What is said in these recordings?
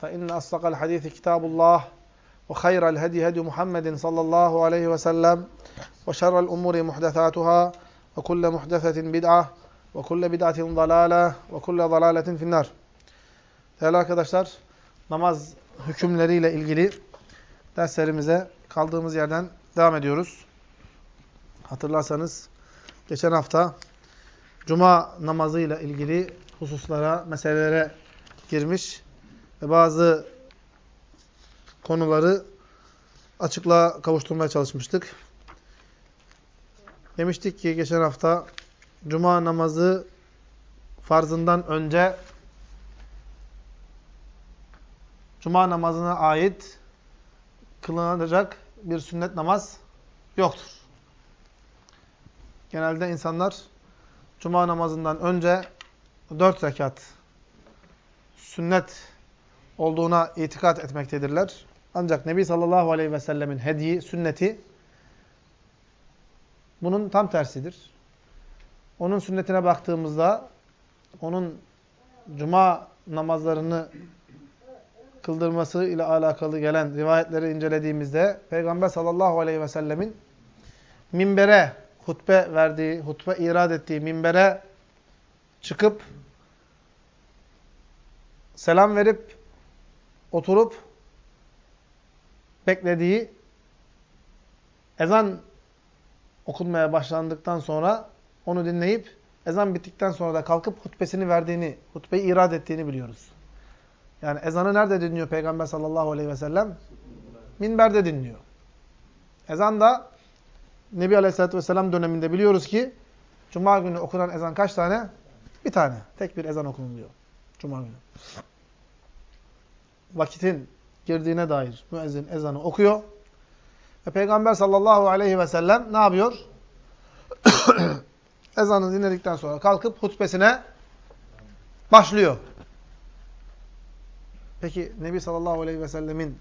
فإن أصدق الحديث كتاب الله وخير الهدي هدي محمد صلى الله عليه وسلم وشر الأمور محدثاتها وكل محدثة بدعة وكل بدعة ضلالة وكل ضلالة في النار Değerli arkadaşlar, namaz hükümleriyle ilgili derslerimize kaldığımız yerden devam ediyoruz. Hatırlarsanız geçen hafta Cuma namazıyla ilgili hususlara, meselelere girmiş ve bazı konuları açıklığa kavuşturmaya çalışmıştık. Demiştik ki geçen hafta Cuma namazı farzından önce Cuma namazına ait kılınacak bir sünnet namaz yoktur. Genelde insanlar Cuma namazından önce dört rekat sünnet olduğuna itikat etmektedirler. Ancak Nebi sallallahu aleyhi ve sellemin hediyi, sünneti bunun tam tersidir. Onun sünnetine baktığımızda onun cuma namazlarını kıldırması ile alakalı gelen rivayetleri incelediğimizde Peygamber sallallahu aleyhi ve sellemin minbere hutbe verdiği, hutbe irad ettiği minbere çıkıp selam verip oturup beklediği ezan okunmaya başlandıktan sonra onu dinleyip ezan bittikten sonra da kalkıp hutbesini verdiğini, hutbeyi irad ettiğini biliyoruz. Yani ezanı nerede dinliyor Peygamber sallallahu aleyhi ve sellem? Minberde dinliyor. Ezan da Nebi aleyhissalatü vesselam döneminde biliyoruz ki Cuma günü okunan ezan kaç tane? Bir tane. Tek bir ezan okunuluyor. Cuma günü. Vakitin girdiğine dair müezzin ezanı okuyor. Ve Peygamber sallallahu aleyhi ve sellem ne yapıyor? Ezanı dinledikten sonra kalkıp hutbesine başlıyor. Peki Nebi sallallahu aleyhi ve sellemin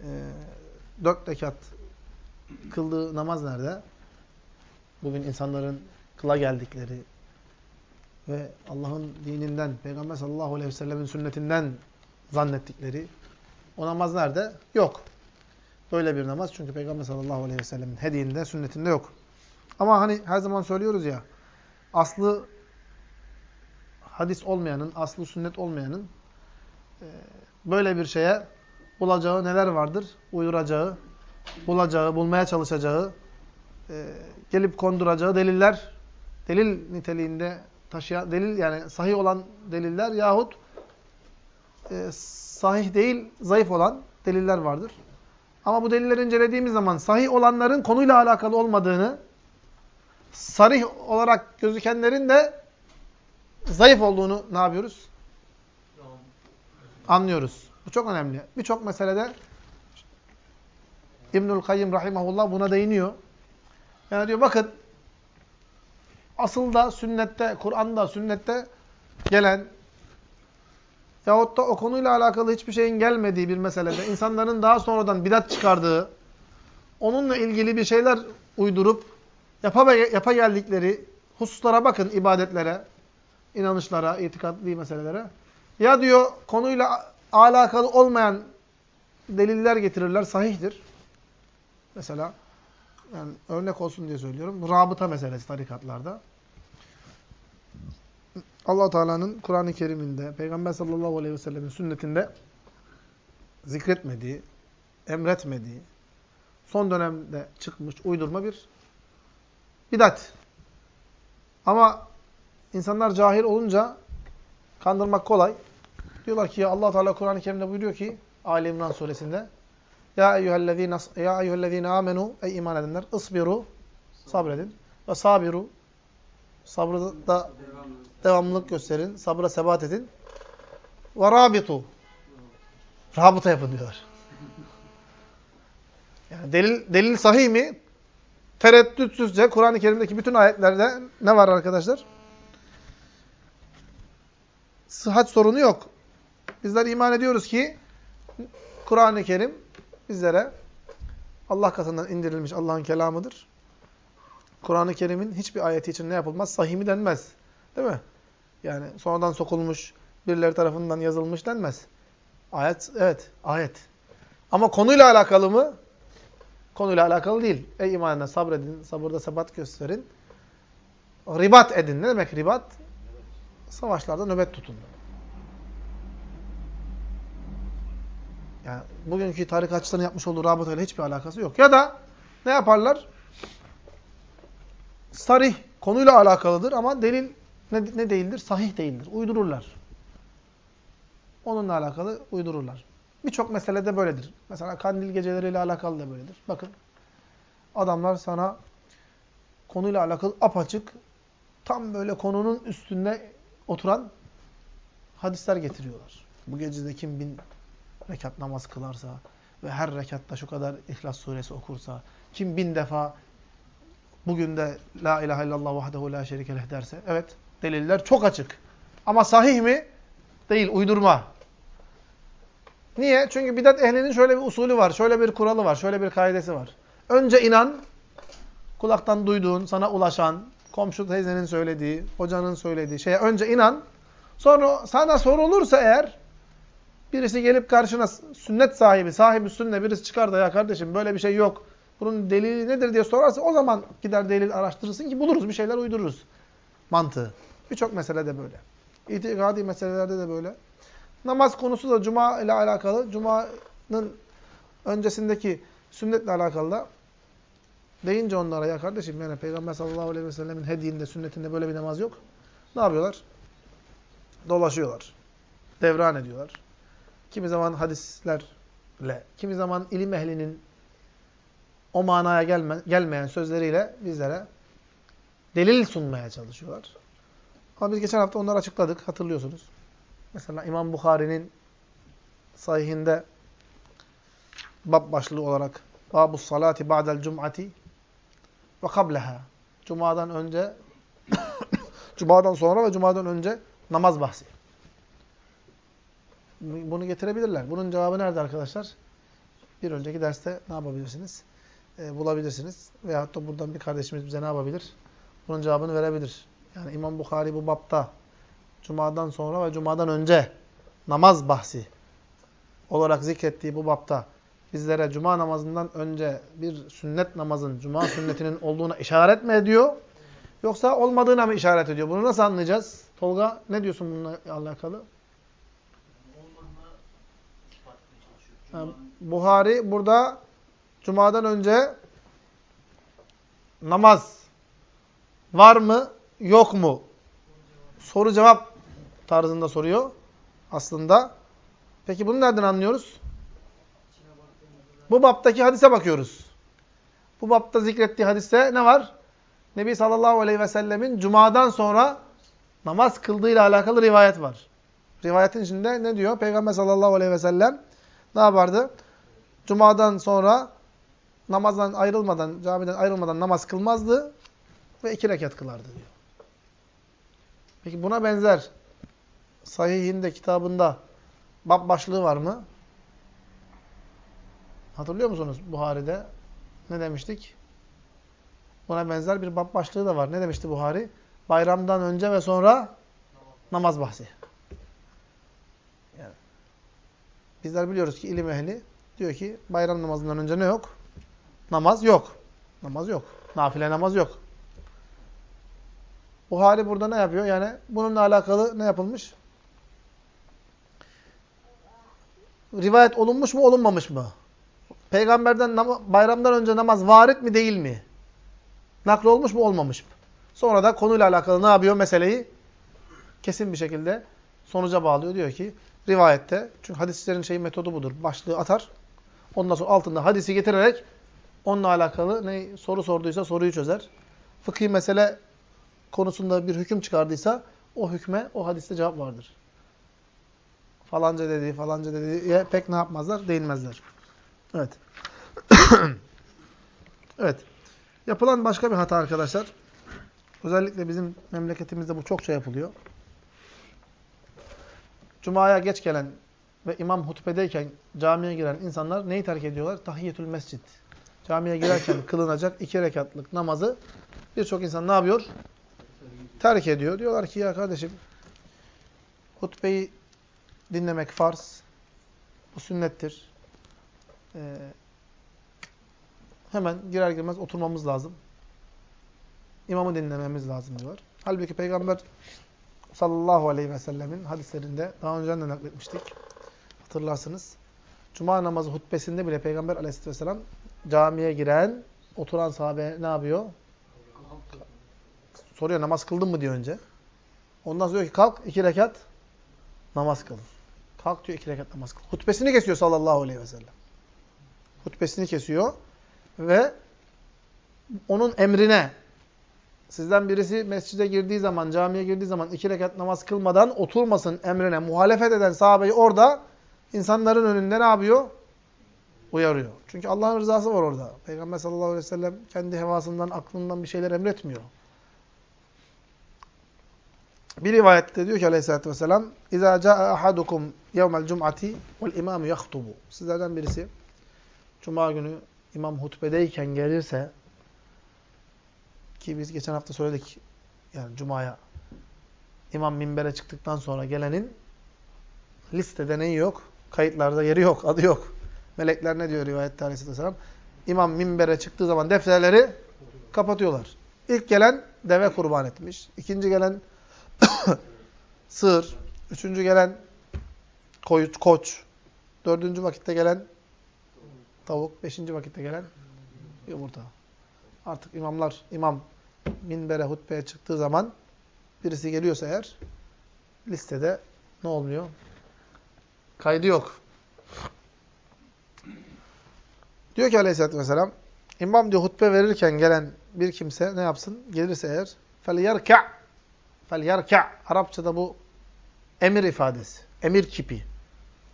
e, dört rekat kıldığı namaz nerede? Bugün insanların kıla geldikleri ve Allah'ın dininden, Peygamber sallallahu aleyhi ve sellemin sünnetinden zannettikleri o namaz nerede? Yok. Böyle bir namaz çünkü Peygamber sallallahu aleyhi ve sellemin hediyinde, sünnetinde yok. Ama hani her zaman söylüyoruz ya, aslı hadis olmayanın, aslı sünnet olmayanın böyle bir şeye bulacağı neler vardır? Uyuracağı, bulacağı, bulmaya çalışacağı, gelip konduracağı deliller, delil niteliğinde taşıyan, delil yani sahih olan deliller yahut e, sahih değil, zayıf olan deliller vardır. Ama bu delilleri incelediğimiz zaman sahih olanların konuyla alakalı olmadığını, sarih olarak gözükenlerin de zayıf olduğunu ne yapıyoruz? Anlıyoruz. Bu çok önemli. Birçok meselede İbnül Kayyim Rahimahullah buna değiniyor. Yani diyor bakın asıl da sünnette, Kur'an'da, sünnette gelen yahut da o konuyla alakalı hiçbir şeyin gelmediği bir meselede insanların daha sonradan bidat çıkardığı, onunla ilgili bir şeyler uydurup yapa, yapa geldikleri hususlara bakın, ibadetlere, inanışlara, itikadli meselelere. Ya diyor konuyla alakalı olmayan deliller getirirler, sahihtir. Mesela yani örnek olsun diye söylüyorum. Rabıta meselesi tarikatlarda. Allah Teala'nın Kur'an-ı Kerim'inde, Peygamber sallallahu aleyhi ve sellemin sünnetinde zikretmediği, emretmediği, son dönemde çıkmış uydurma bir bidat. Ama insanlar cahil olunca kandırmak kolay. Diyorlar ki ya Allah Teala Kur'an-ı Kerim'de buyuruyor ki Ali İmran suresinde Ya eyyühellezine amenu ey iman edenler ısbiru sabredin ve sabiru sabrı da devamlılık gösterin, sabra sebat edin. Ve rabitu rabıta yapın diyorlar. Yani delil delil sahih mi? Tereddütsüzce Kur'an-ı Kerim'deki bütün ayetlerde ne var arkadaşlar? Sıhhat sorunu yok. Bizler iman ediyoruz ki Kur'an-ı Kerim bizlere Allah katından indirilmiş Allah'ın kelamıdır. Kur'an-ı Kerim'in hiçbir ayeti için ne yapılmaz? Sahih denmez. Değil mi? Yani sonradan sokulmuş, birileri tarafından yazılmış denmez. Ayet, evet, ayet. Ama konuyla alakalı mı? Konuyla alakalı değil. Ey imanına sabredin, sabırda sebat gösterin. Ribat edin. Ne demek ribat? Savaşlarda nöbet tutun. Yani bugünkü tarikatçıların yapmış olduğu rabıtayla hiçbir alakası yok. Ya da ne yaparlar? Sarih konuyla alakalıdır ama delil ne, ne değildir? Sahih değildir. Uydururlar. Onunla alakalı uydururlar. Birçok meselede böyledir. Mesela kandil geceleriyle alakalı da böyledir. Bakın adamlar sana konuyla alakalı apaçık tam böyle konunun üstünde oturan hadisler getiriyorlar. Bu gecede kim bin rekat namaz kılarsa ve her rekatta şu kadar İhlas suresi okursa, kim bin defa bugün de La ilahe illallah vahdehu la şerike leh derse, evet deliller çok açık. Ama sahih mi? Değil, uydurma. Niye? Çünkü bidat ehlinin şöyle bir usulü var, şöyle bir kuralı var, şöyle bir kaidesi var. Önce inan, kulaktan duyduğun, sana ulaşan, komşu teyzenin söylediği, hocanın söylediği şeye önce inan. Sonra sana sorulursa eğer, birisi gelip karşına sünnet sahibi, sahibi sünne birisi çıkar da ya kardeşim böyle bir şey yok. Bunun delili nedir diye sorarsa o zaman gider delil araştırırsın ki buluruz bir şeyler uydururuz. Mantığı. Birçok meselede böyle. İtikadi meselelerde de böyle. Namaz konusu da cuma ile alakalı. Cuma'nın öncesindeki sünnetle alakalı da deyince onlara ya kardeşim yani Peygamber sallallahu aleyhi ve sellemin hediyinde, sünnetinde böyle bir namaz yok. Ne yapıyorlar? Dolaşıyorlar. Devran ediyorlar. Kimi zaman hadislerle, kimi zaman ilim ehlinin o manaya gelme, gelmeyen sözleriyle bizlere delil sunmaya çalışıyorlar. Ama biz geçen hafta onları açıkladık, hatırlıyorsunuz. Mesela İmam Bukhari'nin sahihinde bab başlığı olarak Babu salati ba'del cum'ati ve kableha. Cuma'dan önce Cuma'dan sonra ve Cuma'dan önce namaz bahsi. Bunu getirebilirler. Bunun cevabı nerede arkadaşlar? Bir önceki derste ne yapabilirsiniz? E, bulabilirsiniz. Veyahut da buradan bir kardeşimiz bize ne yapabilir? Bunun cevabını verebilir. Yani İmam Bukhari bu bapta Cuma'dan sonra ve Cuma'dan önce namaz bahsi olarak zikrettiği bu bapta bizlere Cuma namazından önce bir sünnet namazın, Cuma sünnetinin olduğuna işaret mi ediyor? Yoksa olmadığına mı işaret ediyor? Bunu nasıl anlayacağız? Tolga ne diyorsun bununla alakalı? Yani Buhari burada Cuma'dan önce namaz var mı, yok mu? Soru cevap tarzında soruyor aslında. Peki bunu nereden anlıyoruz? Bu baptaki hadise bakıyoruz. Bu bapta zikrettiği hadiste ne var? Nebi sallallahu aleyhi ve sellemin cumadan sonra namaz kıldığıyla alakalı rivayet var. Rivayetin içinde ne diyor? Peygamber sallallahu aleyhi ve sellem ne yapardı? Cumadan sonra namazdan ayrılmadan, camiden ayrılmadan namaz kılmazdı ve iki rekat kılardı diyor. Peki buna benzer sahihinde, kitabında bab başlığı var mı? Hatırlıyor musunuz Buhari'de? Ne demiştik? Buna benzer bir bab başlığı da var. Ne demişti Buhari? Bayramdan önce ve sonra namaz bahsi. Yani, bizler biliyoruz ki ilim ehli diyor ki bayram namazından önce ne yok? Namaz yok. Namaz yok. Nafile namaz yok. Buhari burada ne yapıyor? Yani bununla alakalı ne yapılmış? rivayet olunmuş mu olunmamış mı? Peygamberden bayramdan önce namaz varit mi değil mi? Nakl olmuş mu olmamış mı? Sonra da konuyla alakalı ne yapıyor meseleyi? Kesin bir şekilde sonuca bağlıyor. Diyor ki rivayette, çünkü hadislerin şeyi metodu budur. Başlığı atar. Ondan sonra altında hadisi getirerek onunla alakalı ne soru sorduysa soruyu çözer. Fıkhi mesele konusunda bir hüküm çıkardıysa o hükme o hadiste cevap vardır. Falanca dediği, falanca dediğiye pek ne yapmazlar? Değinmezler. Evet. evet. Yapılan başka bir hata arkadaşlar. Özellikle bizim memleketimizde bu çokça yapılıyor. Cuma'ya geç gelen ve imam hutbedeyken camiye giren insanlar neyi terk ediyorlar? Tahiyyetül mescid. Camiye girerken kılınacak iki rekatlık namazı birçok insan ne yapıyor? Terk ediyor. Diyorlar ki ya kardeşim hutbeyi dinlemek farz. Bu sünnettir. Ee, hemen girer girmez oturmamız lazım. İmamı dinlememiz lazım diyorlar. Halbuki Peygamber sallallahu aleyhi ve sellemin hadislerinde daha önce de nakletmiştik. Hatırlarsınız. Cuma namazı hutbesinde bile Peygamber aleyhisselatü vesselam camiye giren, oturan sahabe ne yapıyor? Soruyor namaz kıldın mı diyor önce. Ondan diyor ki kalk iki rekat namaz kıl. Kalk diyor iki rekat namaz kıl. Hutbesini kesiyor sallallahu aleyhi ve sellem. Hutbesini kesiyor ve onun emrine sizden birisi mescide girdiği zaman, camiye girdiği zaman iki rekat namaz kılmadan oturmasın emrine muhalefet eden sahabeyi orada insanların önünde ne yapıyor? Uyarıyor. Çünkü Allah'ın rızası var orada. Peygamber sallallahu aleyhi ve sellem kendi hevasından, aklından bir şeyler emretmiyor. Bir rivayette diyor ki aleyhissalatü vesselam اِذَا جَاءَ أَحَدُكُمْ يَوْمَ الْجُمْعَةِ وَالْاِمَامُ يَخْطُبُ Sizlerden birisi Cuma günü imam hutbedeyken gelirse ki biz geçen hafta söyledik yani Cuma'ya imam minbere çıktıktan sonra gelenin listede neyi yok? Kayıtlarda yeri yok, adı yok. Melekler ne diyor rivayette aleyhisselam? İmam minbere çıktığı zaman defterleri kapatıyorlar. İlk gelen deve kurban etmiş. İkinci gelen sığır. Üçüncü gelen koyuç, koç. Dördüncü vakitte gelen tavuk. Beşinci vakitte gelen yumurta. Artık imamlar, imam minbere, hutbeye çıktığı zaman birisi geliyorsa eğer listede ne olmuyor? Kaydı yok. Diyor ki aleyhissalatü vesselam imam diyor hutbe verirken gelen bir kimse ne yapsın? Gelirse eğer فَلْيَرْكَعْ فَلْيَرْكَعْ Arapçada bu emir ifadesi. Emir kipi.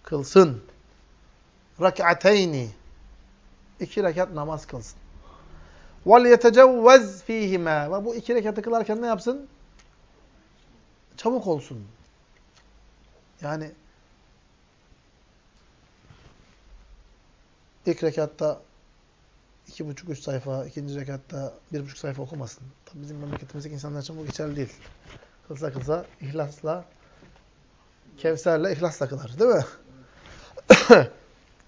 Kılsın. رَكْعَتَيْنِ İki rekat namaz kılsın. وَلْيَتَجَوَّزْ ف۪يهِمَا Ve bu iki rekatı kılarken ne yapsın? Çabuk olsun. Yani ilk rekatta iki buçuk üç sayfa, ikinci rekatta bir buçuk sayfa okumasın. Tabii bizim memleketimizdeki insanlar için bu geçerli değil. Kılsa kılsa, ihlasla, kevserle, ihlasla kılar. Değil mi?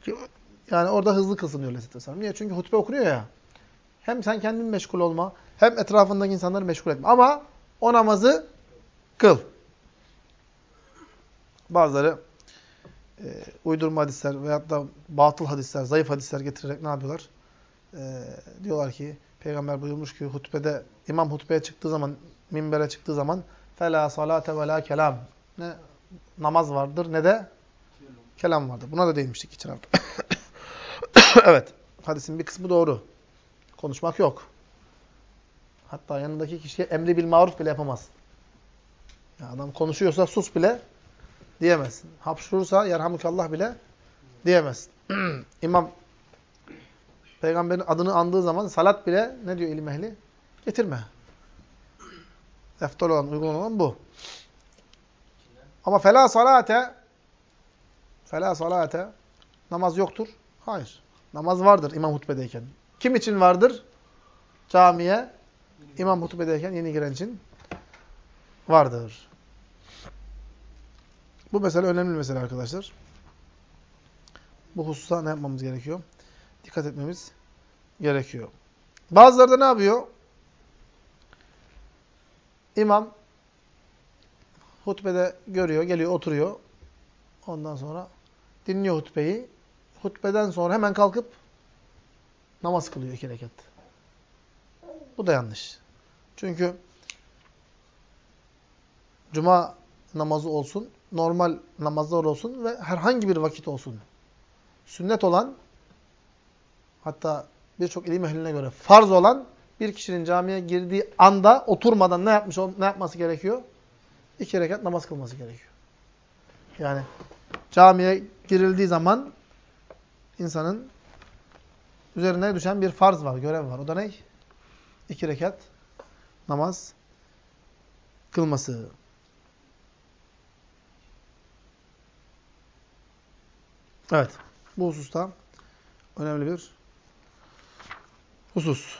yani orada hızlı kılsın diyor Aleyhisselatü Vesselam. Niye? Çünkü hutbe okunuyor ya. Hem sen kendin meşgul olma, hem etrafındaki insanları meşgul etme. Ama o namazı kıl. Bazıları e, uydurma hadisler veyahut da batıl hadisler, zayıf hadisler getirerek ne yapıyorlar? E, diyorlar ki peygamber buyurmuş ki hutbede imam hutbeye çıktığı zaman, minbere çıktığı zaman fela salate ve la kelam. Ne namaz vardır ne de kelam vardır. Buna da değinmiştik geçen hafta. evet. Hadisin bir kısmı doğru. Konuşmak yok. Hatta yanındaki kişiye emri bil maruf bile yapamaz. Ya adam konuşuyorsa sus bile diyemezsin. Hapşurursa yerhamukallah bile diyemezsin. İmam peygamberin adını andığı zaman salat bile ne diyor ilim ehli? Getirme. Eftal olan, uygun olan bu. Ama fela salate fela salate namaz yoktur. Hayır. Namaz vardır imam hutbedeyken. Kim için vardır? Camiye imam hutbedeyken yeni giren için vardır. Bu mesele önemli bir mesele arkadaşlar. Bu hususa ne yapmamız gerekiyor? Dikkat etmemiz gerekiyor. Bazıları da ne yapıyor? İmam hutbede görüyor, geliyor, oturuyor. Ondan sonra dinliyor hutbeyi. Hutbeden sonra hemen kalkıp namaz kılıyor iki rekat. Bu da yanlış. Çünkü cuma namazı olsun, normal namazlar olsun ve herhangi bir vakit olsun. Sünnet olan, hatta birçok ilim ehline göre farz olan bir kişinin camiye girdiği anda oturmadan ne yapmış ne yapması gerekiyor? İki rekat namaz kılması gerekiyor. Yani camiye girildiği zaman insanın üzerine düşen bir farz var, görev var. O da ne? İki rekat namaz kılması. Evet. Bu hususta önemli bir husus.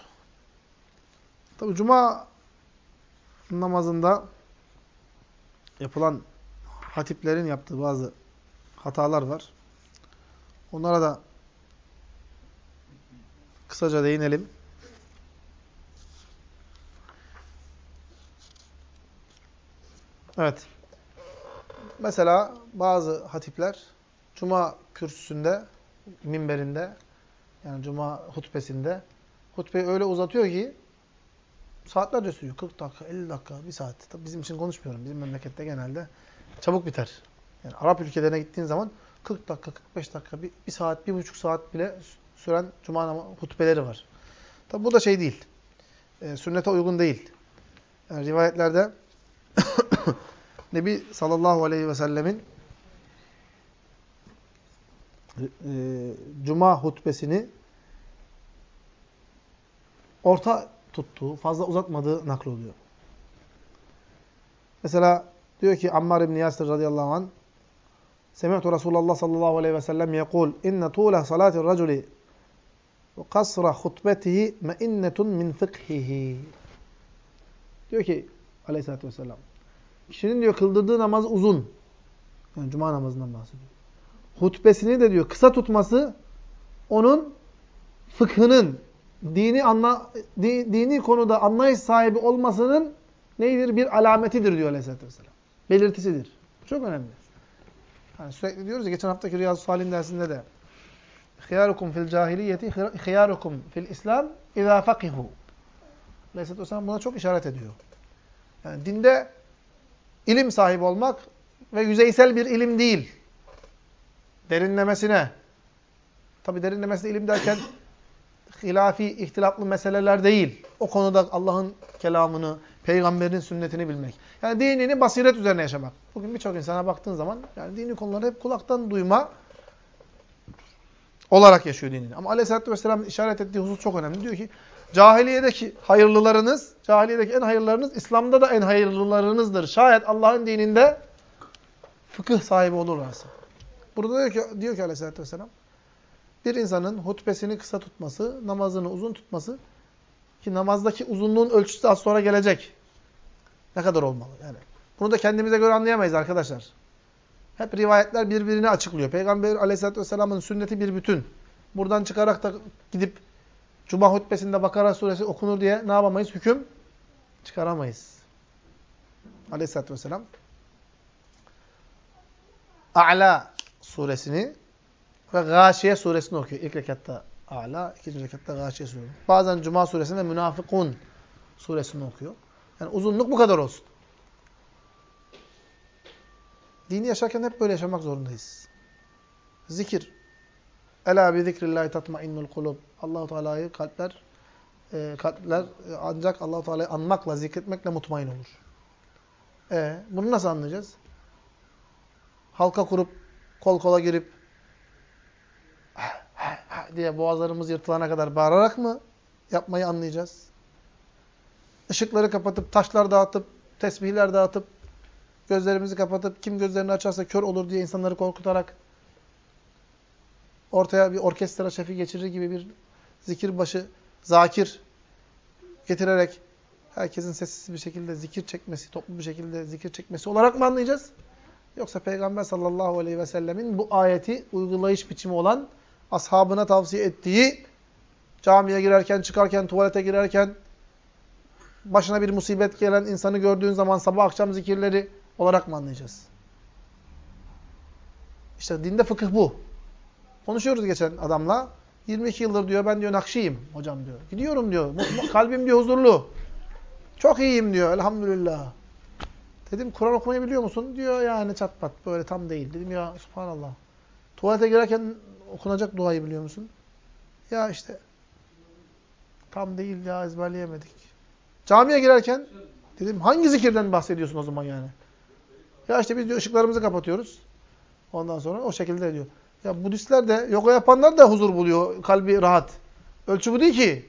Tabi cuma namazında yapılan hatiplerin yaptığı bazı hatalar var. Onlara da kısaca değinelim. Evet. Mesela bazı hatipler cuma kürsüsünde, minberinde yani cuma hutbesinde hutbeyi öyle uzatıyor ki saatlerce sürüyor. 40 dakika, 50 dakika, 1 saat. Tabii bizim için konuşmuyorum. Bizim memlekette genelde çabuk biter. Yani Arap ülkelerine gittiğin zaman 40 dakika, 45 dakika, 1, 1 saat, 1,5 saat bile süren cuma hutbeleri var. Tabi bu da şey değil. E, sünnete uygun değil. Yani rivayetlerde Nebi sallallahu aleyhi ve sellemin cuma hutbesini orta tuttuğu, fazla uzatmadığı nakloluyor. Mesela diyor ki Ammar ibn Yasir radıyallahu anh Semi'tu Resulullah sallallahu aleyhi ve sellem yekul inne tuğle salatir raculi ve kasra hutbetihi meinnetun min fıkhihi. Diyor ki aleyhissalatü vesselam kişinin diyor kıldırdığı namaz uzun. Yani cuma namazından bahsediyor. Hutbesini de diyor kısa tutması onun fıkhının dini anla di, dini konuda anlayış sahibi olmasının neydir? Bir alametidir diyor Aleyhisselatü Vesselam. Belirtisidir. çok önemli. Yani sürekli diyoruz ya geçen haftaki Riyazu Salih'in dersinde de Hiyarukum fil cahiliyeti hiyarukum fil İslam izâ fakihu. Aleyhisselatü Vesselam buna çok işaret ediyor. Yani dinde ilim sahibi olmak ve yüzeysel bir ilim değil. Derinlemesine. Tabi derinlemesine ilim derken hilafi, ihtilaflı meseleler değil. O konuda Allah'ın kelamını, peygamberin sünnetini bilmek. Yani dinini basiret üzerine yaşamak. Bugün birçok insana baktığın zaman yani dini konuları hep kulaktan duyma olarak yaşıyor dinini. Ama aleyhissalatü vesselamın işaret ettiği husus çok önemli. Diyor ki cahiliyedeki hayırlılarınız, cahiliyedeki en hayırlılarınız İslam'da da en hayırlılarınızdır. Şayet Allah'ın dininde fıkıh sahibi olurlarsa. Burada diyor ki, diyor ki aleyhissalatü vesselam bir insanın hutbesini kısa tutması, namazını uzun tutması ki namazdaki uzunluğun ölçüsü az sonra gelecek. Ne kadar olmalı yani. Bunu da kendimize göre anlayamayız arkadaşlar. Hep rivayetler birbirini açıklıyor. Peygamber aleyhissalatü vesselamın sünneti bir bütün. Buradan çıkarak da gidip Cuma hutbesinde Bakara suresi okunur diye ne yapamayız? Hüküm çıkaramayız. Aleyhissalatü vesselam A'la suresini ve Gâşiye suresini okuyor. İlk rekatta A'la, ikinci rekatta Gâşiye suresini. Bazen Cuma suresinde Münafıkun suresini okuyor. Yani uzunluk bu kadar olsun. Dini yaşarken hep böyle yaşamak zorundayız. Zikir. Ela bi zikrillahi tatmainnul kulub. Allahu Teala'yı kalpler e, kalpler e, ancak Allahu Teala'yı anmakla, zikretmekle mutmain olur. E, bunu nasıl anlayacağız? Halka kurup kol kola girip diye boğazlarımız yırtılana kadar bağırarak mı yapmayı anlayacağız? Işıkları kapatıp, taşlar dağıtıp, tesbihler dağıtıp, gözlerimizi kapatıp, kim gözlerini açarsa kör olur diye insanları korkutarak, ortaya bir orkestra şefi geçirir gibi bir zikir başı, zakir getirerek, herkesin sessiz bir şekilde zikir çekmesi, toplu bir şekilde zikir çekmesi olarak mı anlayacağız? Yoksa Peygamber sallallahu aleyhi ve sellemin bu ayeti uygulayış biçimi olan ashabına tavsiye ettiği camiye girerken, çıkarken, tuvalete girerken başına bir musibet gelen insanı gördüğün zaman sabah akşam zikirleri olarak mı anlayacağız? İşte dinde fıkıh bu. Konuşuyoruz geçen adamla. 22 yıldır diyor ben diyor nakşiyim hocam diyor. Gidiyorum diyor. Kalbim diyor huzurlu. Çok iyiyim diyor elhamdülillah. Dedim Kur'an okumayı biliyor musun? Diyor yani çat pat böyle tam değil. Dedim ya subhanallah. Tuvalete girerken okunacak duayı biliyor musun? Ya işte tam değil ya ezberleyemedik. Camiye girerken dedim hangi zikirden bahsediyorsun o zaman yani? Ya işte biz diyor ışıklarımızı kapatıyoruz. Ondan sonra o şekilde diyor. Ya Budistler de, yoga yapanlar da huzur buluyor, kalbi rahat. Ölçü bu değil ki.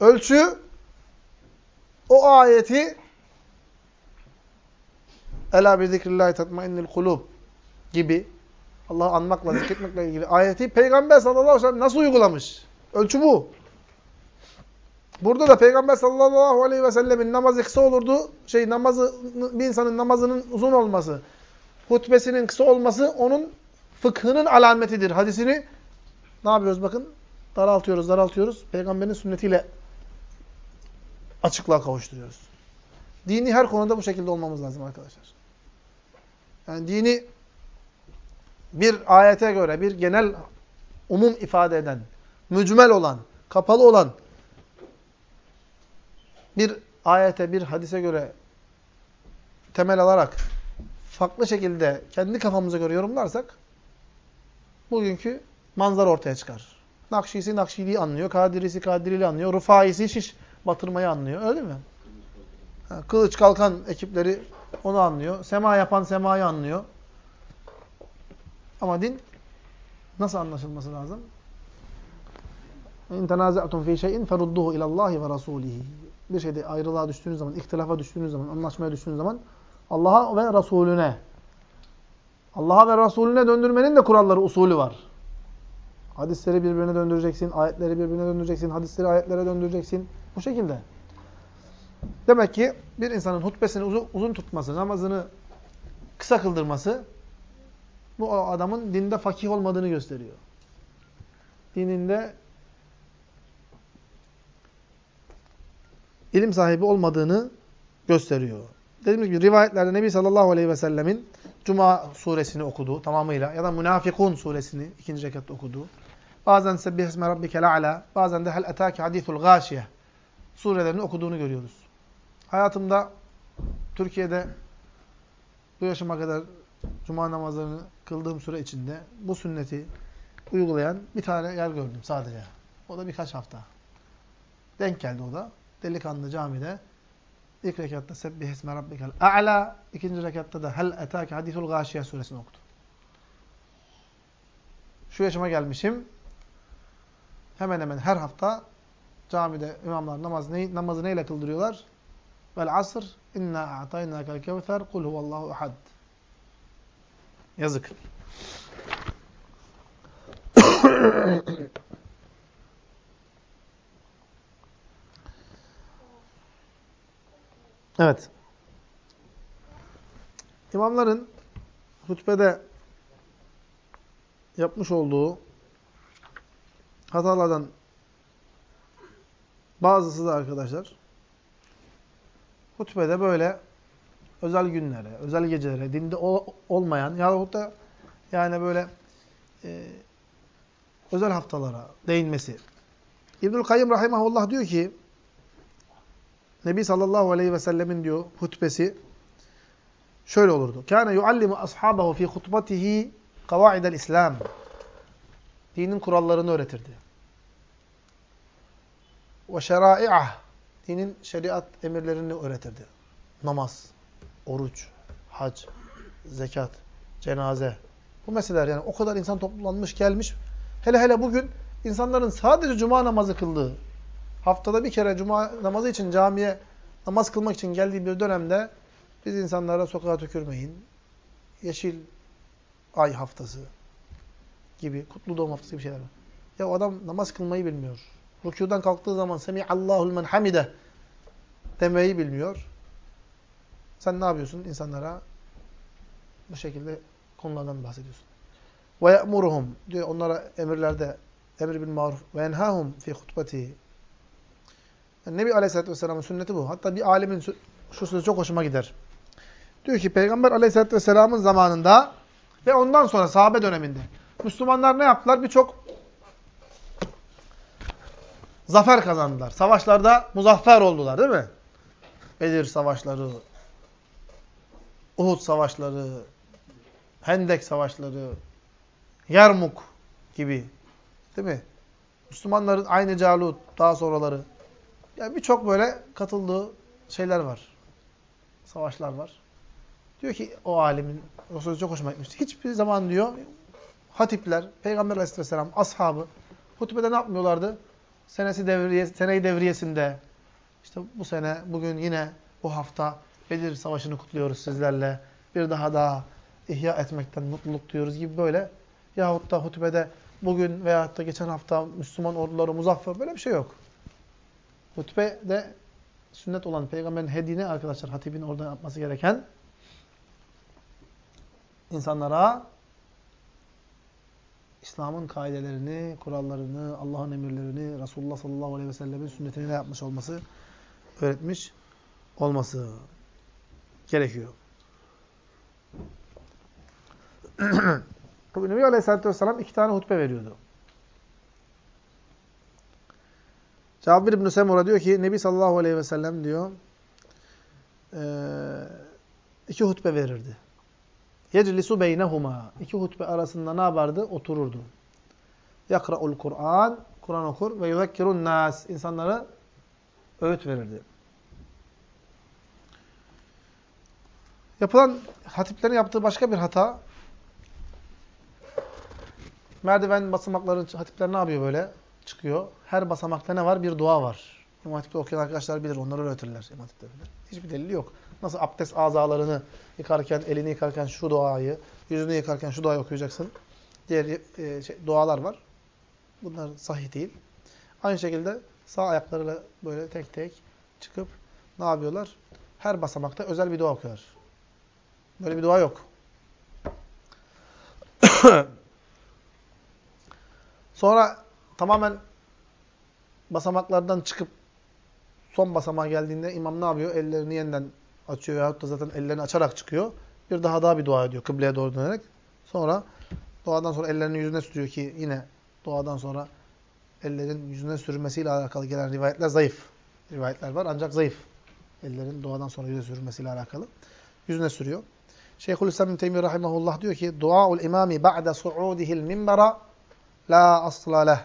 Ölçü o ayeti Ela bi zikrillahi tatmainnil kulub gibi Allah'ı anmakla, zikretmekle ilgili ayeti Peygamber sallallahu aleyhi ve sellem nasıl uygulamış? Ölçü bu. Burada da Peygamber sallallahu aleyhi ve sellemin namazı kısa olurdu. Şey namazı bir insanın namazının uzun olması, hutbesinin kısa olması onun fıkhının alametidir. Hadisini ne yapıyoruz bakın? Daraltıyoruz, daraltıyoruz. Peygamberin sünnetiyle açıklığa kavuşturuyoruz. Dini her konuda bu şekilde olmamız lazım arkadaşlar. Yani dini bir ayete göre, bir genel umum ifade eden, mücmel olan, kapalı olan bir ayete, bir hadise göre temel alarak farklı şekilde kendi kafamıza göre yorumlarsak bugünkü manzara ortaya çıkar. Nakşisi Nakşiliği anlıyor, Kadirisi Kadiriliği anlıyor, Rufaisi şiş batırmayı anlıyor. Öyle mi? Kılıç kalkan ekipleri onu anlıyor. Sema yapan semayı anlıyor. Ama din nasıl anlaşılması lazım? İn tenaza'tum fi şey'in ferudduhu ilallahi ve rasulihi. Bir şeyde ayrılığa düştüğünüz zaman, ihtilafa düştüğünüz zaman, anlaşmaya düştüğünüz zaman Allah'a ve Resulüne Allah'a ve Resulüne döndürmenin de kuralları, usulü var. Hadisleri birbirine döndüreceksin, ayetleri birbirine döndüreceksin, hadisleri ayetlere döndüreceksin. Bu şekilde. Demek ki bir insanın hutbesini uzun, uzun tutması, namazını kısa kıldırması bu adamın dinde fakih olmadığını gösteriyor. Dininde ilim sahibi olmadığını gösteriyor. Dediğimiz gibi rivayetlerde Nebi sallallahu aleyhi ve sellemin Cuma suresini okudu tamamıyla ya da Münafikun suresini ikinci rekatta okudu. Bazen Sebbih esme rabbikel a'la, bazen de Hel etâki hadithul gâşiye surelerini okuduğunu görüyoruz. Hayatımda Türkiye'de bu yaşıma kadar Cuma namazlarını kıldığım süre içinde bu sünneti uygulayan bir tane yer gördüm sadece. O da birkaç hafta. Denk geldi o da. Delikanlı camide İlk rekatta Sebbih esme rabbikel a'la. ikinci rekatta da Hel etâke hadithul gâşiye suresini okudu. Şu yaşıma gelmişim. Hemen hemen her hafta camide imamlar namaz namazı neyle kıldırıyorlar? Vel asr inna a'taynâkel kevser kul huvallahu ahad. Yazık. Evet. İmamların hutbede yapmış olduğu hatalardan bazısı da arkadaşlar hutbede böyle özel günlere, özel gecelere, dinde olmayan yahut da yani böyle e, özel haftalara değinmesi. İbnül Kayyım Rahimahullah diyor ki Nebi sallallahu aleyhi ve sellemin diyor hutbesi şöyle olurdu. Kâne yuallimu ashabahu fi hutbatihi kavaidel İslam. Dinin kurallarını öğretirdi. Ve şerai'ah. Dinin şeriat emirlerini öğretirdi. Namaz, oruç, hac, zekat, cenaze. Bu meseleler yani o kadar insan toplanmış gelmiş. Hele hele bugün insanların sadece cuma namazı kıldığı, haftada bir kere cuma namazı için camiye namaz kılmak için geldiği bir dönemde biz insanlara sokağa tükürmeyin, yeşil ay haftası gibi, kutlu doğum haftası gibi şeyler var. Ya adam namaz kılmayı bilmiyor. Rükudan kalktığı zaman Semi'allahul men hamide demeyi bilmiyor. Sen ne yapıyorsun insanlara? Bu şekilde konulardan bahsediyorsun. Ve ye'muruhum diyor onlara emirlerde emir bil maruf ve enhahum fi hutbeti yani Nebi Aleyhisselatü Vesselam'ın sünneti bu. Hatta bir alemin şu sözü çok hoşuma gider. Diyor ki Peygamber Aleyhisselatü Vesselam'ın zamanında Ve ondan sonra sahabe döneminde Müslümanlar ne yaptılar? Birçok zafer kazandılar. Savaşlarda muzaffer oldular değil mi? Bedir savaşları, Uhud savaşları, Hendek savaşları, Yermuk gibi değil mi? Müslümanların aynı Calut daha sonraları. Yani birçok böyle katıldığı şeyler var. Savaşlar var. Diyor ki o alimin, o sözü çok hoşuma gitmişti. Hiçbir zaman diyor hatipler, Peygamber aleyhisselam, ashabı hutbede ne yapmıyorlardı? Senesi devriye, seneyi devriyesinde işte bu sene, bugün yine bu hafta Bedir Savaşı'nı kutluyoruz sizlerle. Bir daha daha ihya etmekten mutluluk duyuyoruz gibi böyle. Yahut da hutbede bugün veyahut da geçen hafta Müslüman orduları muzaffer böyle bir şey yok. Hutbede sünnet olan peygamberin hediyeni arkadaşlar hatibin orada yapması gereken insanlara İslam'ın kaidelerini, kurallarını, Allah'ın emirlerini, Resulullah sallallahu aleyhi ve sellemin sünnetini ne yapmış olması, öğretmiş olması gerekiyor. Tabi Nebi Aleyhisselatü Vesselam iki tane hutbe veriyordu. Cabir İbn-i Semur'a diyor ki, Nebi sallallahu aleyhi ve sellem diyor, iki hutbe verirdi. Yeclisu beynehuma. İki hutbe arasında ne yapardı? Otururdu. Yakra'ul Kur'an. Kur'an okur ve yuzekkirun nas. İnsanlara öğüt verirdi. Yapılan hatiplerin yaptığı başka bir hata merdiven basamakları hatipler ne yapıyor böyle? Çıkıyor. Her basamakta ne var? Bir dua var. İmam Hatip'te okuyan arkadaşlar bilir. Onları öğretirler. İmam Hatip'te. Hiçbir delili yok. Nasıl abdest azalarını yıkarken, elini yıkarken şu duayı, yüzünü yıkarken şu duayı okuyacaksın. Diğer e, şey, dualar var. Bunlar sahih değil. Aynı şekilde sağ ayaklarıyla böyle tek tek çıkıp ne yapıyorlar? Her basamakta özel bir dua okuyorlar. Böyle bir dua yok. Sonra tamamen basamaklardan çıkıp son basamağa geldiğinde imam ne yapıyor? Ellerini yeniden açıyor veyahut da zaten ellerini açarak çıkıyor. Bir daha daha bir dua ediyor kıbleye doğru dönerek. Sonra duadan sonra ellerini yüzüne sürüyor ki yine duadan sonra ellerin yüzüne sürülmesiyle alakalı gelen rivayetler zayıf. Rivayetler var ancak zayıf. Ellerin duadan sonra yüzüne sürülmesiyle alakalı. Yüzüne sürüyor. Şeyhülislam bin Teymi Rahimahullah diyor ki Duaul imami ba'de su'udihil minbera la asla leh.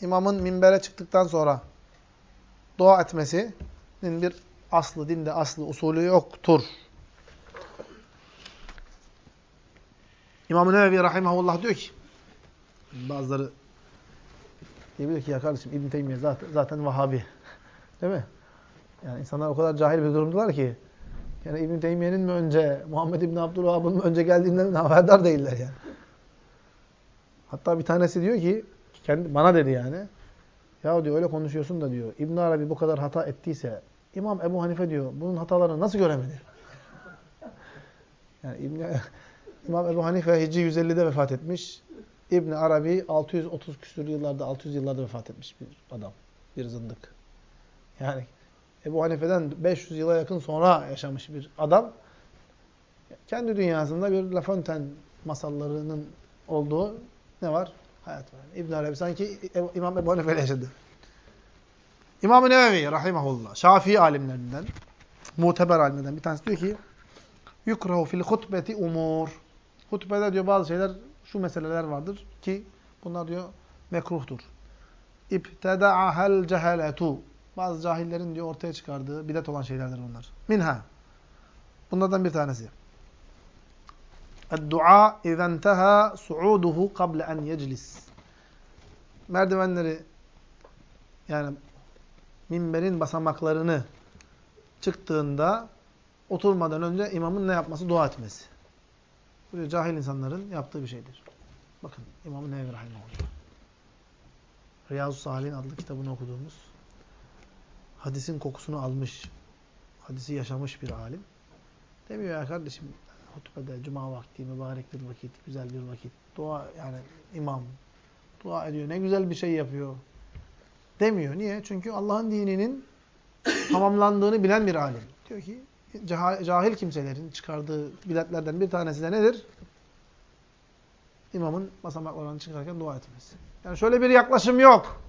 İmamın minbere çıktıktan sonra dua etmesinin bir aslı, dinde aslı, usulü yoktur. İmam-ı Nevevi Rahimahullah diyor ki, bazıları diyebilir ki ya kardeşim İbn Teymiye zaten, zaten Vahabi. Değil mi? Yani insanlar o kadar cahil bir durumdalar ki, yani İbn Teymiye'nin mi önce, Muhammed İbn Abdülvahab'ın mı önce geldiğinden haberdar değiller yani. Hatta bir tanesi diyor ki, kendi, bana dedi yani, ya diyor öyle konuşuyorsun da diyor, İbn Arabi bu kadar hata ettiyse, İmam Ebu Hanife diyor, bunun hatalarını nasıl göremedi? Yani İbn İmam Ebu Hanife Hicri 150'de vefat etmiş. İbn Arabi 630 küsur yıllarda, 600 yıllarda vefat etmiş bir adam. Bir zındık. Yani Ebu Hanife'den 500 yıla yakın sonra yaşamış bir adam. Kendi dünyasında bir La Fontaine masallarının olduğu ne var? Hayat var. İbn Arabi sanki İmam Ebu Hanife yaşadı. İmam-ı Nevevi rahimahullah, Şafii alimlerinden, muteber alimlerden bir tanesi diyor ki, yukrahu fil hutbeti umur. Hutbede diyor bazı şeyler, şu meseleler vardır ki bunlar diyor mekruhtur. İbteda'ahel cehaletu. Bazı cahillerin diyor ortaya çıkardığı bidat olan şeylerdir bunlar. Minha. Bunlardan bir tanesi. Dua izenteha su'uduhu kable en yeclis. Merdivenleri yani minberin basamaklarını çıktığında oturmadan önce imamın ne yapması? Dua etmesi. Bu cahil insanların yaptığı bir şeydir. Bakın İmam-ı Nevevi Rahimahullah. Riyazu Salih'in adlı kitabını okuduğumuz hadisin kokusunu almış, hadisi yaşamış bir alim. Demiyor ya kardeşim hutbede, cuma vakti, mübarek bir vakit, güzel bir vakit. Dua yani imam dua ediyor. Ne güzel bir şey yapıyor. Demiyor. Niye? Çünkü Allah'ın dininin tamamlandığını bilen bir alim. Diyor ki cahil kimselerin çıkardığı bidatlerden bir tanesi de nedir? imamın basamaklarından çıkarken dua etmesi. Yani şöyle bir yaklaşım yok.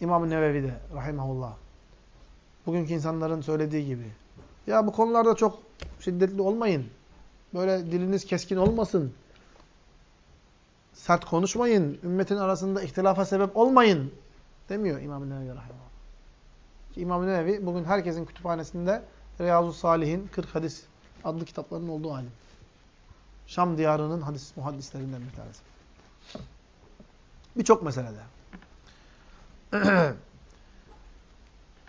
İmam-ı Nevevi'de rahimahullah. Bugünkü insanların söylediği gibi. Ya bu konularda çok şiddetli olmayın. Böyle diliniz keskin olmasın. Sert konuşmayın. Ümmetin arasında ihtilafa sebep olmayın. Demiyor İmam-ı Nevevi rahimahullah. İmam-ı Nevevi bugün herkesin kütüphanesinde Riyazu Salihin 40 hadis adlı kitaplarının olduğu alim. Şam diyarının hadis muhaddislerinden bir tanesi. Birçok meselede.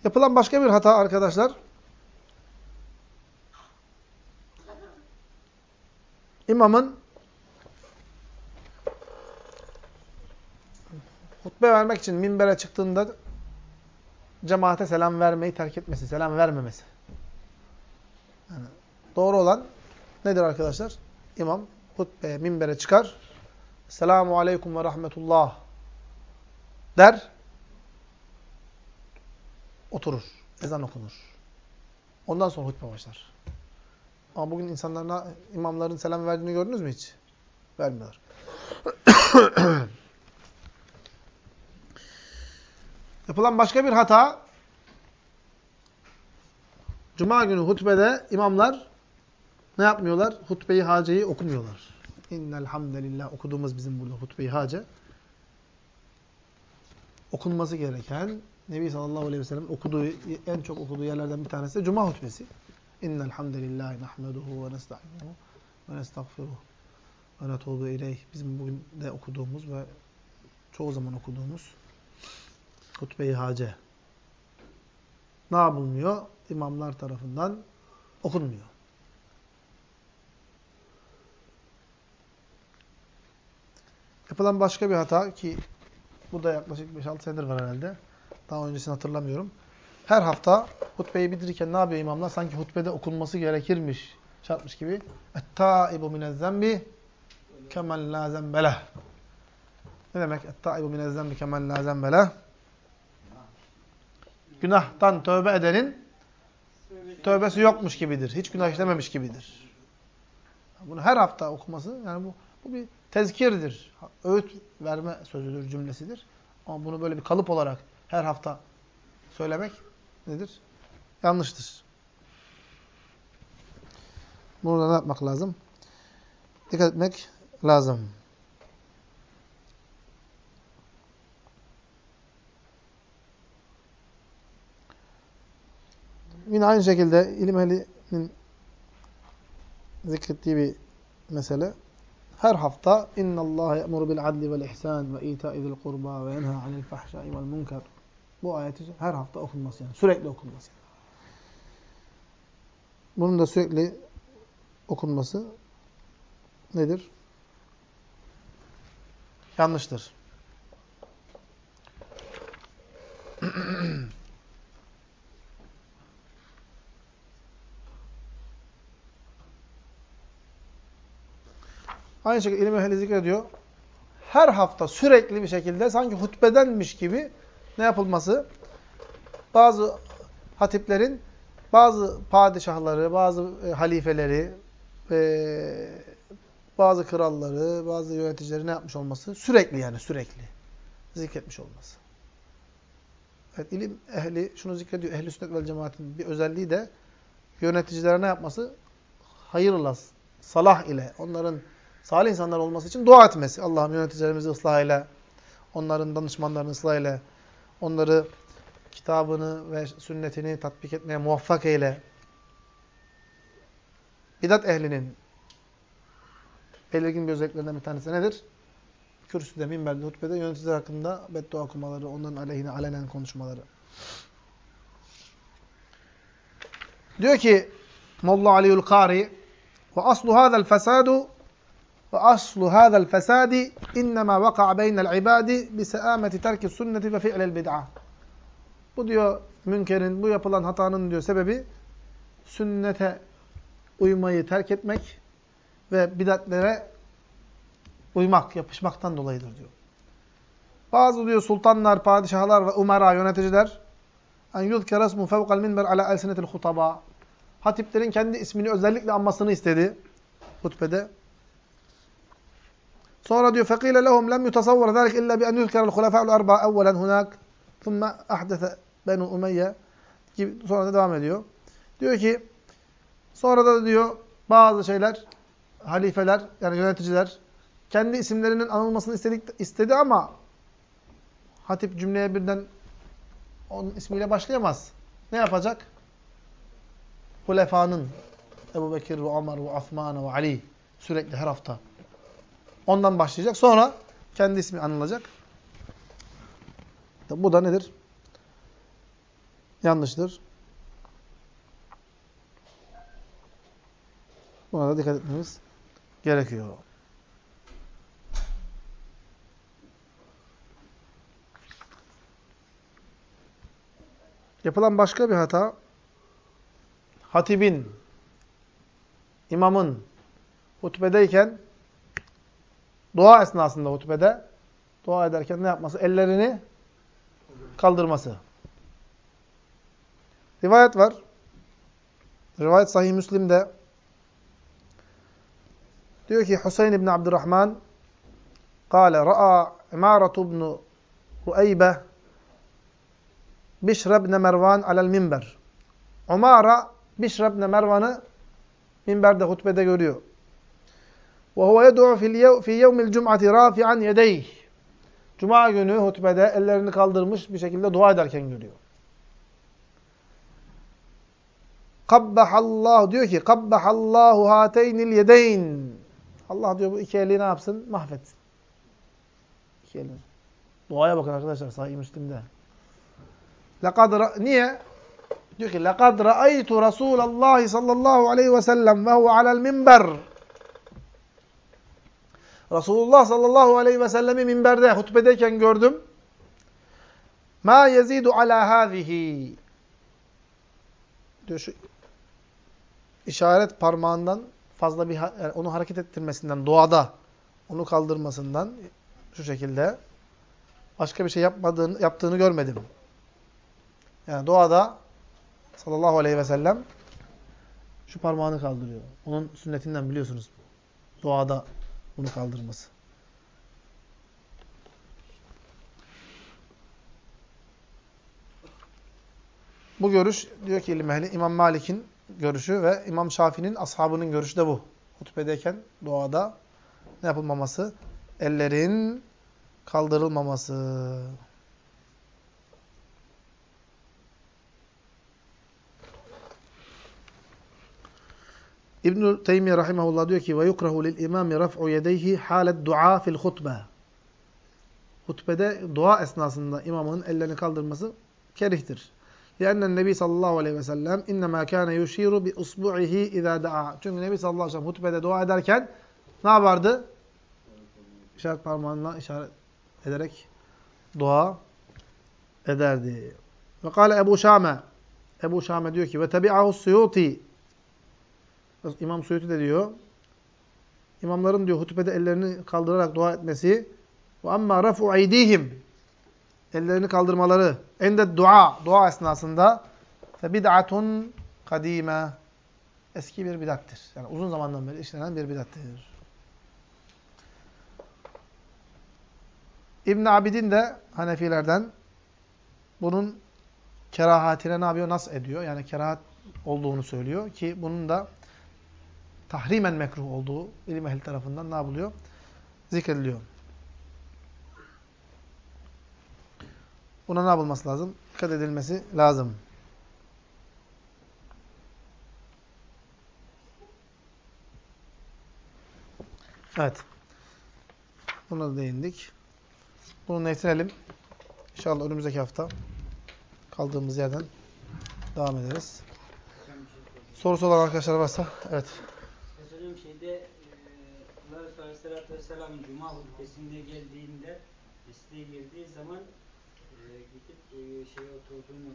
Yapılan başka bir hata arkadaşlar. İmamın hutbe vermek için minbere çıktığında cemaate selam vermeyi terk etmesi, selam vermemesi. Yani doğru olan nedir arkadaşlar? İmam hutbeye, minbere çıkar. Selamu aleyküm ve rahmetullah der. Oturur. Ezan okunur. Ondan sonra hutbe başlar. Ama bugün insanlarına imamların selam verdiğini gördünüz mü hiç? Vermiyorlar. Yapılan başka bir hata Cuma günü hutbede imamlar ne yapmıyorlar? Hutbeyi haceyi okumuyorlar. İnnel hamdelillah okuduğumuz bizim burada hutbeyi hace. Okunması gereken Nebi sallallahu aleyhi ve sellem okuduğu, en çok okuduğu yerlerden bir tanesi de Cuma hutbesi. İnnel hamdelillahi nahmeduhu ve nesta'inuhu ve nestağfiruhu ve netubu ileyh. Bizim bugün de okuduğumuz ve çoğu zaman okuduğumuz hutbeyi hace. Ne yapılmıyor? İmamlar tarafından okunmuyor. Yapılan başka bir hata ki bu da yaklaşık 5-6 senedir var herhalde. Daha öncesini hatırlamıyorum Her hafta hutbeyi bitirirken ne yapıyor imamlar? Sanki hutbede okunması gerekirmiş, şartmış gibi. اَتَّائِبُ مِنَ الزَّنْبِ كَمَنْ لَا زَنْبَلَهِ Ne demek? اَتَّائِبُ مِنَ الزَّنْبِ كَمَنْ لَا زَنْبَلَهِ Günahtan tövbe edenin tövbesi yokmuş gibidir. Hiç günah işlememiş gibidir. Bunu her hafta okuması, yani bu, bu bir tezkirdir. Öğüt verme sözüdür, cümlesidir. Ama bunu böyle bir kalıp olarak her hafta söylemek nedir? Yanlıştır. Burada ne yapmak lazım? Dikkat etmek lazım. Yine aynı şekilde ilim ehlinin zikrettiği bir mesele. Her hafta inna Allah ya'muru bil adli vel ihsan ve ita'i zil kurba ve yenha anil fahşai vel munkar. Bu ayeti her hafta okunması yani. Sürekli okunması. Bunun da sürekli okunması nedir? Yanlıştır. Aynı şekilde ilim ehli zikrediyor. Her hafta sürekli bir şekilde sanki hutbedenmiş gibi ne yapılması? Bazı hatiplerin bazı padişahları, bazı e, halifeleri, e, bazı kralları, bazı yöneticileri ne yapmış olması? Sürekli yani sürekli zikretmiş olması. Evet, ilim ehli şunu zikrediyor. Ehli sünnet vel cemaatin bir özelliği de yöneticilere ne yapması? Hayırla, salah ile, onların salih insanlar olması için dua etmesi. Allah'ım yöneticilerimizi ıslah ile, onların danışmanlarını ıslah ile, onları kitabını ve sünnetini tatbik etmeye muvaffak eyle. Bidat ehlinin belirgin bir özelliklerinden bir tanesi nedir? Kürsüde, minberde, hutbede yöneticiler hakkında beddua okumaları, onların aleyhine alenen konuşmaları. Diyor ki Molla Aliül Kari ve aslu hadal fesadu ve aslu hadal fesadi innema vaka'a beynel ibadi bi seameti terki sünneti ve fi'lel bid'a. Bu diyor münkerin, bu yapılan hatanın diyor sebebi sünnete uymayı terk etmek ve bidatlere uymak, yapışmaktan dolayıdır diyor. Bazı diyor sultanlar, padişahlar ve umara, yöneticiler en yuzke resmu fevkal minber ala elsinetil hutaba. Hatiplerin kendi ismini özellikle anmasını istedi hutbede. Sonra diyor فَقِيلَ لَهُمْ لَمْ يُتَصَوَّرَ ذَلِكَ إِلَّا بِأَنْ يُذْكَرَ الْخُلَفَاءُ الْأَرْبَعَ أَوَّلًا هُنَاك ثُمَّ أَحْدَثَ بَنُ اُمَيَّ gibi sonra da devam ediyor. Diyor ki sonra da diyor bazı şeyler halifeler yani yöneticiler kendi isimlerinin anılmasını istedik, istedi ama hatip cümleye birden onun ismiyle başlayamaz. Ne yapacak? Hulefa'nın Ebu Bekir ve Ömer ve Osman ve Ali sürekli her hafta. Ondan başlayacak. Sonra kendi ismi anılacak. Bu da nedir? Yanlıştır. Buna da dikkat etmemiz gerekiyor. Yapılan başka bir hata, hatibin, imamın hutbedeyken, dua esnasında hutbede dua ederken ne yapması? Ellerini kaldırması. Rivayet var. Rivayet Sahih Müslim'de diyor ki Hüseyin İbni Abdurrahman kâle ra'a imaratu ibnu Rueybe Bişre ibn Mervan alel minber. Umara Bişre ibn Mervan'ı minberde hutbede görüyor. Huve yed'u fi yevmil cum'ati rafi'an yedeyh. Cuma günü hutbede ellerini kaldırmış bir şekilde dua ederken görüyor. Kabbahallahu diyor ki Kabbahallahu hateynil yedeyn. Allah diyor bu iki eli ne yapsın? Mahvetsin. İki elini. Duaya bakın arkadaşlar Sahih Müslim'de. Lekad niye? Diyor ki lekad ra'aytu Rasulullah sallallahu aleyhi ve sellem ve huve alel minber. Resulullah sallallahu aleyhi ve sellemi minberde hutbedeyken gördüm. Ma yezidu ala hazihi. Diyor şu işaret parmağından fazla bir yani onu hareket ettirmesinden, doğada onu kaldırmasından şu şekilde başka bir şey yapmadığını yaptığını görmedim. Yani doğada sallallahu aleyhi ve sellem şu parmağını kaldırıyor. Onun sünnetinden biliyorsunuz. Doğada bunu kaldırması. Bu görüş diyor ki ilim ehli İmam Malik'in görüşü ve İmam Şafii'nin ashabının görüşü de bu. Hutbedeyken doğada ne yapılmaması? Ellerin kaldırılmaması. İbn-i Teymiye rahimahullah diyor ki lil imami raf'u yedeyhi halet dua fil hutbe. Hutbede dua esnasında imamın ellerini kaldırması kerihtir. Liannen Nebi sallallahu aleyhi ve sellem kana yushiru bi usbu'ihi iza da'a. Çünkü Nebi sallallahu aleyhi ve sellem hutbede dua ederken ne yapardı? İşaret parmağıyla işaret ederek dua ederdi. Ve kâle Ebu Ebu Şame diyor ki ve tebi'ahu suyuti İmam Suyuti de diyor. İmamların diyor hutbede ellerini kaldırarak dua etmesi ve amma rafu aydihim ellerini kaldırmaları ende dua dua esnasında fe bid'atun kadime eski bir bidattir. Yani uzun zamandan beri işlenen bir bidattir. İbn Abidin de Hanefilerden bunun kerahatine ne yapıyor? Nasıl ediyor? Yani kerahat olduğunu söylüyor ki bunun da tahrimen mekruh olduğu ilim ehli tarafından ne yapılıyor? Zikrediliyor. Buna ne yapılması lazım? Dikkat edilmesi lazım. Evet. Buna da değindik. Bunu neytirelim. İnşallah önümüzdeki hafta kaldığımız yerden devam ederiz. Sorusu olan arkadaşlar varsa evet. Hocam şeyde e, Allah Resulü Aleyhisselatü Vesselam Cuma hutbesinde geldiğinde mescide girdiği zaman e, gidip e, şeye oturduğunu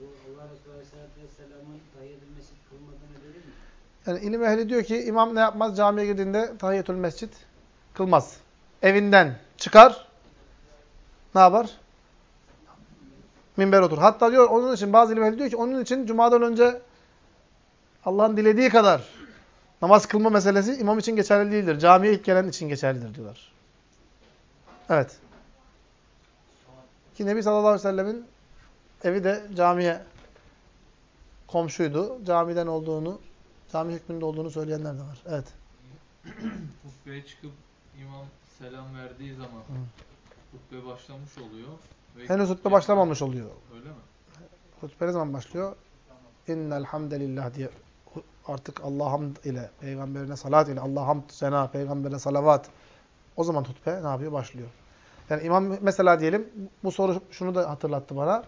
bu Allah Resulü Aleyhisselatü Vesselam'ın tahiyyatül mescid kılmadığını verir mi? Yani ilim ehli diyor ki imam ne yapmaz? Camiye girdiğinde tahiyyatül mescid kılmaz. Evinden çıkar. Ne yapar? Minber otur. Hatta diyor onun için bazı ilim ehli diyor ki onun için cumadan önce Allah'ın dilediği kadar Namaz kılma meselesi imam için geçerli değildir. Camiye ilk gelen için geçerlidir diyorlar. Evet. Ki Nebi sallallahu aleyhi ve sellemin evi de camiye komşuydu. Camiden olduğunu, cami hükmünde olduğunu söyleyenler de var. Evet. Hutbeye çıkıp imam selam verdiği zaman hutbe başlamış oluyor. Ve Henüz hutbe başlamamış oluyor. Öyle mi? Hutbe ne zaman başlıyor? İnnel hamdelillah diye artık Allah hamd ile, peygamberine salat ile, Allah hamd sena, peygambere salavat. O zaman hutbe ne yapıyor? Başlıyor. Yani imam mesela diyelim, bu soru şunu da hatırlattı bana.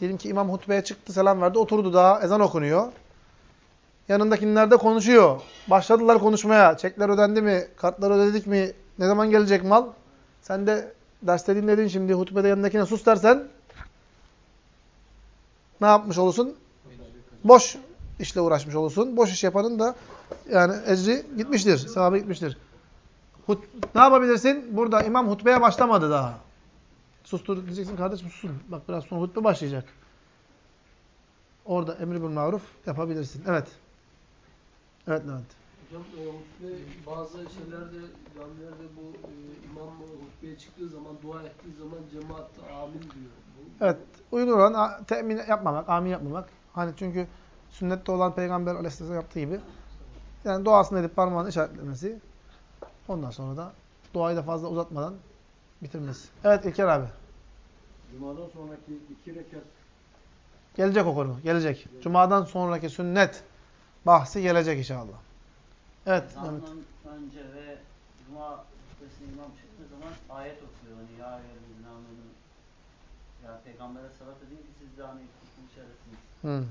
Diyelim ki imam hutbeye çıktı, selam verdi, oturdu daha, ezan okunuyor. Yanındakiler de konuşuyor. Başladılar konuşmaya. Çekler ödendi mi? Kartlar ödedik mi? Ne zaman gelecek mal? Sen de derste dinledin şimdi hutbede yanındakine sus dersen ne yapmış olursun? Boş işle uğraşmış olursun. Boş iş yapanın da yani ecri gitmiştir. Sevabı gitmiştir. Hut ne yapabilirsin? Burada imam hutbeye başlamadı daha. Sustur diyeceksin kardeşim susun. Bak biraz sonra hutbe başlayacak. Orada emri bil maruf yapabilirsin. Evet. Evet Levent. Hocam e, hutbe bazı şeylerde camilerde bu e, imam hutbeye çıktığı zaman dua ettiği zaman cemaat amin diyor. Bu, Evet. Uygun olan temin yapmamak, amin yapmamak. Hani çünkü sünnette olan Peygamber Aleyhisselam yaptığı gibi yani duasını edip parmağını işaretlemesi ondan sonra da duayı da fazla uzatmadan bitirmesi. Evet İlker abi. Cuma'dan sonraki iki rekat Gelecek o konu. Gelecek. Cuma'dan sonraki sünnet bahsi gelecek inşallah. Evet. Mehmet. Ezandan önce ve Cuma hutbesine imam çıktığı zaman ayet okuyor. Hani ya amenu ya Peygamber'e salat edin ki siz de hani kurtuluş eresiniz. Hı.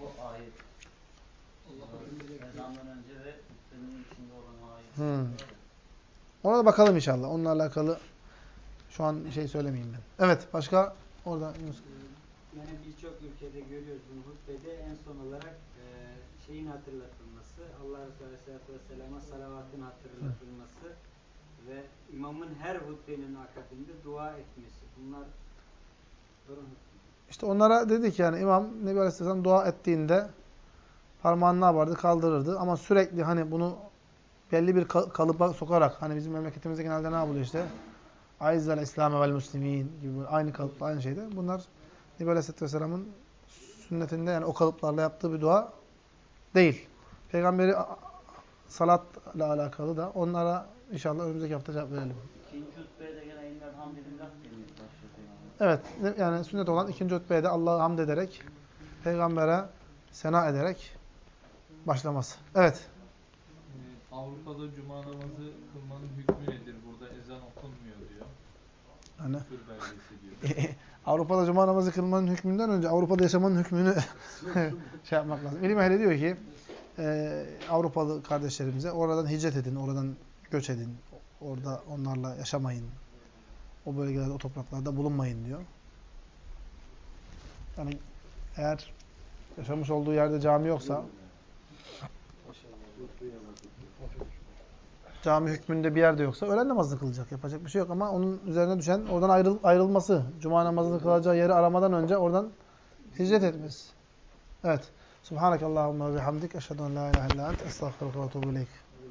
Bu ayet. Ezandan önce ve hutbenin içinde olan ayet. Hı. Ona da bakalım inşallah. Onunla alakalı şu an şey söylemeyeyim ben. Evet. Başka? Orada Yunus. Yani birçok ülkede görüyoruz bunu hutbede en son olarak e, şeyin hatırlatılması, Allah Resulü Aleyhisselatü Vesselam'a salavatın hatırlatılması ve imamın her hutbenin akabinde dua etmesi. Bunlar doğru mu? İşte onlara dedik yani İmam Nebi Aleyhisselam dua ettiğinde parmağını ne yapardı? Kaldırırdı. Ama sürekli hani bunu belli bir ka- kalıba sokarak hani bizim memleketimizde genelde ne yapılıyor işte? Aizzel İslam vel Müslimin gibi aynı kalıpla aynı şeyde. Bunlar Nebi Aleyhisselatü Vesselam'ın sünnetinde yani o kalıplarla yaptığı bir dua değil. Peygamberi salatla alakalı da onlara inşallah önümüzdeki hafta cevap verelim. İkinci hutbeye de gene inler hamdülillah diye mi başlıyor Peygamber? Evet, yani sünnet olan ikinci hutbeye de Allah'a hamd ederek, peygambere sena ederek başlaması. Evet. Ee, Avrupa'da cuma namazı kılmanın hükmü nedir? Burada ezan okunmuyor diyor. Yani Küfür belgesi diyor. Avrupa'da cuma namazı kılmanın hükmünden önce Avrupa'da yaşamanın hükmünü şey yapmak lazım. İlim ehli diyor ki e, Avrupalı kardeşlerimize oradan hicret edin, oradan göç edin. Orada onlarla yaşamayın. O bölgelerde, o topraklarda bulunmayın diyor. Yani eğer yaşamış olduğu yerde cami yoksa cami hükmünde bir yerde yoksa öğlen namazını kılacak. Yapacak bir şey yok ama onun üzerine düşen oradan ayrıl, ayrılması. Cuma namazını kılacağı yeri aramadan önce oradan hicret etmesi. Evet. Subhanakallahumma ve bihamdik. Eşhedü en la ilahe illa ent. Estağfirullah ve.